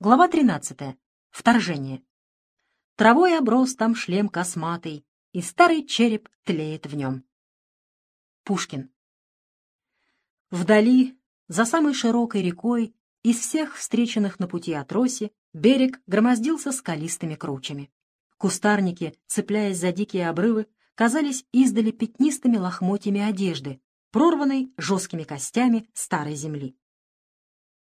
Глава 13. Вторжение. Травой оброс там шлем косматый, и старый череп тлеет в нем. Пушкин. Вдали, за самой широкой рекой, из всех встреченных на пути отроси, берег громоздился скалистыми кручами. Кустарники, цепляясь за дикие обрывы, казались издали пятнистыми лохмотьями одежды, прорванной жесткими костями старой земли.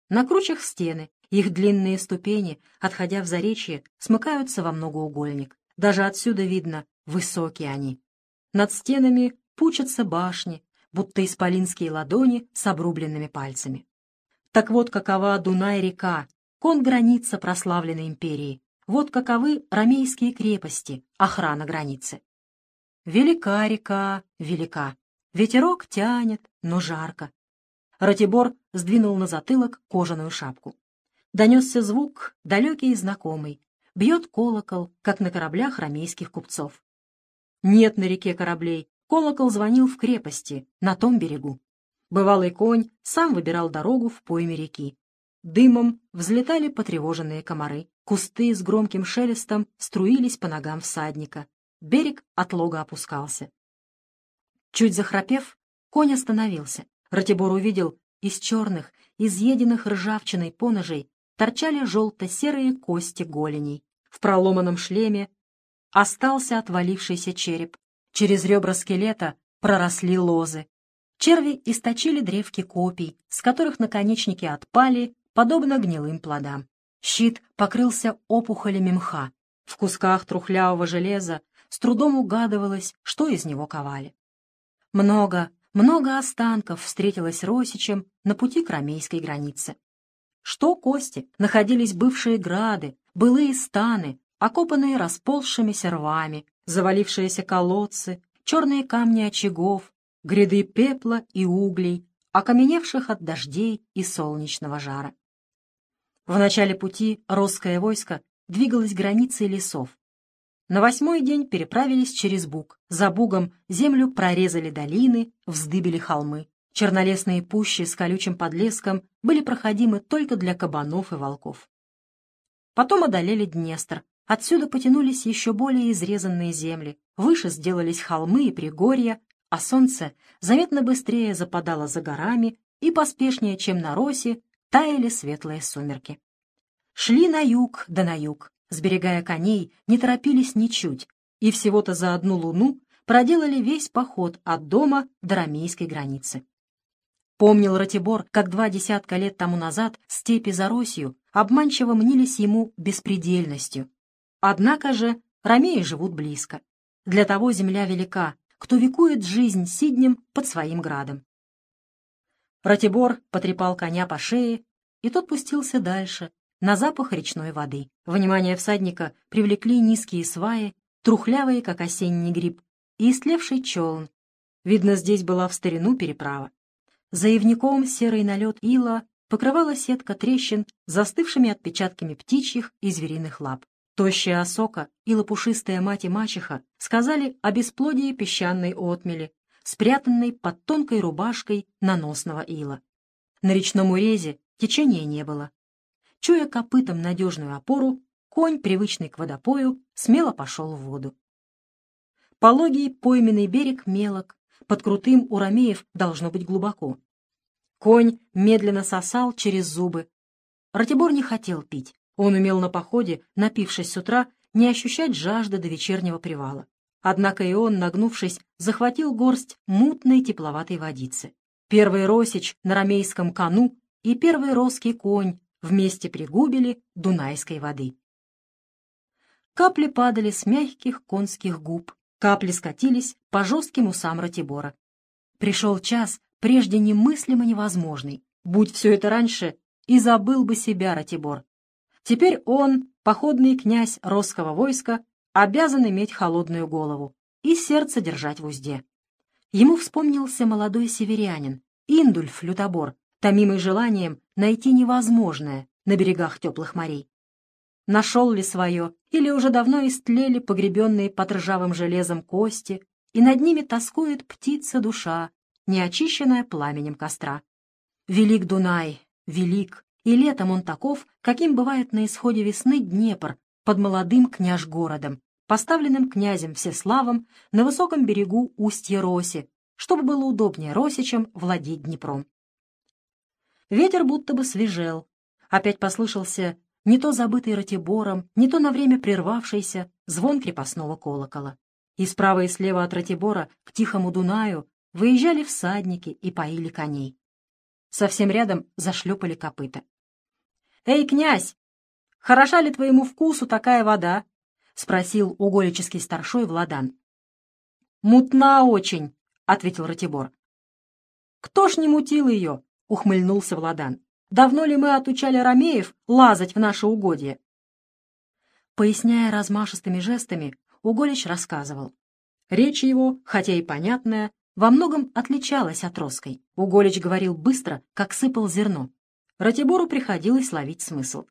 На кручах стены, их длинные ступени, отходя в заречье, смыкаются во многоугольник. Даже отсюда видно, высокие они. Над стенами пучатся башни, будто исполинские ладони с обрубленными пальцами. Так вот какова Дунай-река, кон-граница прославленной империи. Вот каковы ромейские крепости, охрана границы. Велика река, велика. Ветерок тянет, но жарко. Ратибор сдвинул на затылок кожаную шапку. Донесся звук, далекий и знакомый. Бьет колокол, как на кораблях ромейских купцов. Нет на реке кораблей. Колокол звонил в крепости, на том берегу. Бывалый конь сам выбирал дорогу в пойме реки. Дымом взлетали потревоженные комары. Кусты с громким шелестом струились по ногам всадника. Берег от лога опускался. Чуть захрапев, конь остановился. Ратибор увидел из черных, изъеденных ржавчиной поножей торчали желто-серые кости голеней. В проломанном шлеме остался отвалившийся череп. Через ребра скелета проросли лозы. Черви источили древки копий, с которых наконечники отпали, подобно гнилым плодам. Щит покрылся опухолями мха. В кусках трухлявого железа с трудом угадывалось, что из него ковали. Много, много останков встретилось Росичем на пути к ромейской границе. Что кости? Находились бывшие грады, былые станы, окопанные расползшимися рвами, завалившиеся колодцы, черные камни очагов, гряды пепла и углей, окаменевших от дождей и солнечного жара. В начале пути русское войско двигалось границей лесов. На восьмой день переправились через Буг. За Бугом землю прорезали долины, вздыбили холмы. Чернолесные пущи с колючим подлеском были проходимы только для кабанов и волков. Потом одолели Днестр. Отсюда потянулись еще более изрезанные земли. Выше сделались холмы и пригорья, а солнце заметно быстрее западало за горами и поспешнее, чем на росе, таяли светлые сумерки. Шли на юг да на юг, сберегая коней, не торопились ничуть, и всего-то за одну луну проделали весь поход от дома до рамейской границы. Помнил Ратибор, как два десятка лет тому назад степи за Росью обманчиво мнились ему беспредельностью. Однако же ромеи живут близко. Для того земля велика, кто векует жизнь сиднем под своим градом. Ратибор потрепал коня по шее, и тот пустился дальше, на запах речной воды. Внимание всадника привлекли низкие сваи, трухлявые, как осенний гриб, и истлевший челн. Видно, здесь была в старину переправа. За ивником серый налет ила покрывала сетка трещин застывшими отпечатками птичьих и звериных лап. Тощая осока и лопушистая мать и мачеха сказали о бесплодии песчаной отмели, спрятанной под тонкой рубашкой наносного ила. На речном урезе течения не было. Чуя копытом надежную опору, конь, привычный к водопою, смело пошел в воду. Пологий пойменный берег мелок, под крутым у ромеев должно быть глубоко. Конь медленно сосал через зубы. Ратибор не хотел пить. Он умел на походе, напившись с утра, не ощущать жажды до вечернего привала. Однако и он, нагнувшись, захватил горсть мутной тепловатой водицы. Первый росич на ромейском кону и первый роский конь вместе пригубили дунайской воды. Капли падали с мягких конских губ, Капли скатились по жестким усам Ратибора. Пришел час, прежде немыслимо невозможный. Будь все это раньше, и забыл бы себя Ратибор. Теперь он, походный князь русского войска, обязан иметь холодную голову и сердце держать в узде. Ему вспомнился молодой северянин, Индульф Лютобор, томимый желанием найти невозможное на берегах теплых морей нашел ли свое, или уже давно истлели погребенные под ржавым железом кости, и над ними тоскует птица душа, не очищенная пламенем костра. Велик Дунай, велик, и летом он таков, каким бывает на исходе весны Днепр под молодым княж-городом, поставленным князем Всеславом на высоком берегу устья Роси, чтобы было удобнее Росичам владеть Днепром. Ветер будто бы свежел. Опять послышался не то забытый Ратибором, не то на время прервавшийся звон крепостного колокола. И справа и слева от Ратибора к тихому Дунаю выезжали всадники и поили коней. Совсем рядом зашлепали копыта. «Эй, князь, хороша ли твоему вкусу такая вода?» — спросил уголический старшой Владан. «Мутна очень», — ответил Ратибор. «Кто ж не мутил ее?» — ухмыльнулся Владан. «Давно ли мы отучали ромеев лазать в наше угодье?» Поясняя размашистыми жестами, Уголич рассказывал. Речь его, хотя и понятная, во многом отличалась от Роской. Уголич говорил быстро, как сыпал зерно. Ратибору приходилось ловить смысл.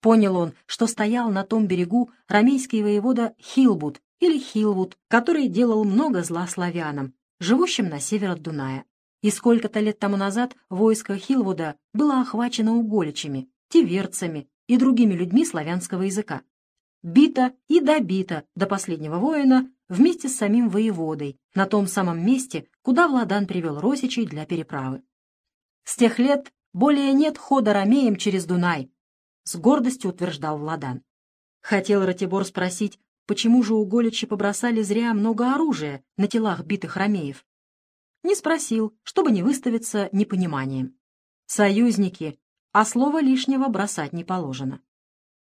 Понял он, что стоял на том берегу рамейский воевода Хилбут или Хилвуд, который делал много зла славянам, живущим на север от Дуная. И сколько-то лет тому назад войско Хилвуда было охвачено уголичами, тиверцами и другими людьми славянского языка. Бито и добито до последнего воина вместе с самим воеводой на том самом месте, куда Владан привел Росичей для переправы. С тех лет более нет хода ромеем через Дунай, с гордостью утверждал Владан. Хотел Ратибор спросить, почему же у Голичи побросали зря много оружия на телах битых ромеев. Не спросил, чтобы не выставиться непониманием. Союзники, а слова лишнего бросать не положено.